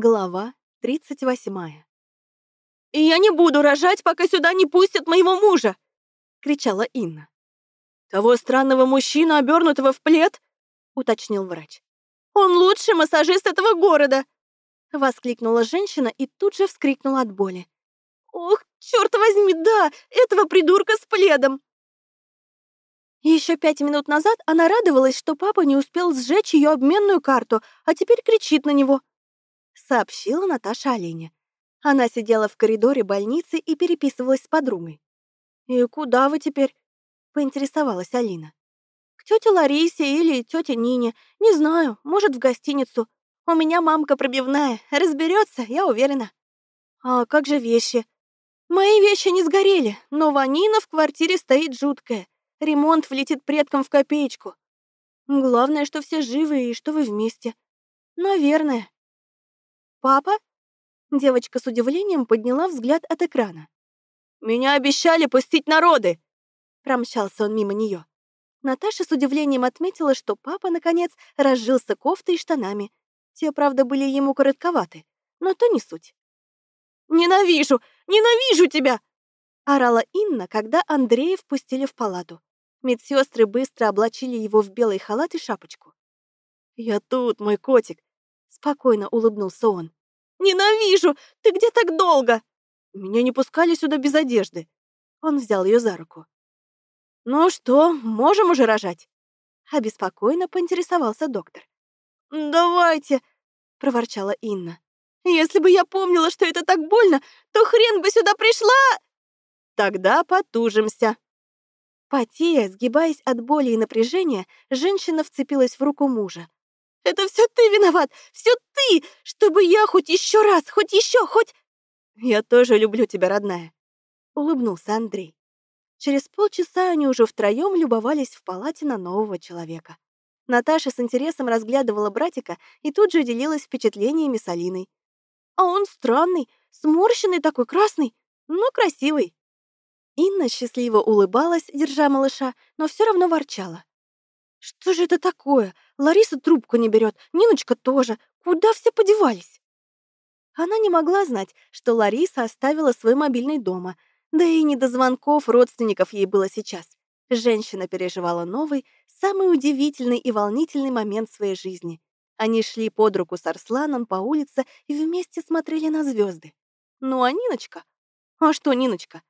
Глава 38. «И я не буду рожать, пока сюда не пустят моего мужа!» — кричала Инна. «Того странного мужчину, обернутого в плед?» — уточнил врач. «Он лучший массажист этого города!» — воскликнула женщина и тут же вскрикнула от боли. «Ох, черт возьми, да, этого придурка с пледом!» Еще пять минут назад она радовалась, что папа не успел сжечь ее обменную карту, а теперь кричит на него — сообщила Наташа Олене. Она сидела в коридоре больницы и переписывалась с подругой. «И куда вы теперь?» — поинтересовалась Алина. «К тете Ларисе или тете Нине. Не знаю, может, в гостиницу. У меня мамка пробивная. Разберется, я уверена». «А как же вещи?» «Мои вещи не сгорели, но ванина в квартире стоит жуткая. Ремонт влетит предкам в копеечку. Главное, что все живы и что вы вместе. Наверное. «Папа?» Девочка с удивлением подняла взгляд от экрана. «Меня обещали пустить народы!» Промчался он мимо нее. Наташа с удивлением отметила, что папа, наконец, разжился кофтой и штанами. Те, правда, были ему коротковаты, но то не суть. «Ненавижу! Ненавижу тебя!» орала Инна, когда Андрея впустили в палату. Медсестры быстро облачили его в белый халат и шапочку. «Я тут, мой котик. Спокойно улыбнулся он. «Ненавижу! Ты где так долго?» Меня не пускали сюда без одежды. Он взял ее за руку. «Ну что, можем уже рожать?» Обеспокоенно поинтересовался доктор. «Давайте!» — проворчала Инна. «Если бы я помнила, что это так больно, то хрен бы сюда пришла!» «Тогда потужимся!» Потея, сгибаясь от боли и напряжения, женщина вцепилась в руку мужа. Это все ты виноват! Все ты! Чтобы я хоть еще раз, хоть еще, хоть...» «Я тоже люблю тебя, родная», — улыбнулся Андрей. Через полчаса они уже втроем любовались в палате на нового человека. Наташа с интересом разглядывала братика и тут же делилась впечатлениями с Алиной. «А он странный, сморщенный такой, красный, но красивый». Инна счастливо улыбалась, держа малыша, но все равно ворчала. «Что же это такое? Лариса трубку не берет, Ниночка тоже. Куда все подевались?» Она не могла знать, что Лариса оставила свой мобильный дома, да и не до звонков родственников ей было сейчас. Женщина переживала новый, самый удивительный и волнительный момент своей жизни. Они шли под руку с Арсланом по улице и вместе смотрели на звезды. Ну а Ниночка? А что Ниночка?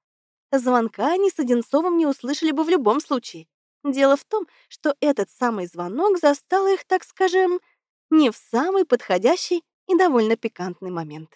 Звонка они с Одинцовым не услышали бы в любом случае. Дело в том, что этот самый звонок застал их, так скажем, не в самый подходящий и довольно пикантный момент.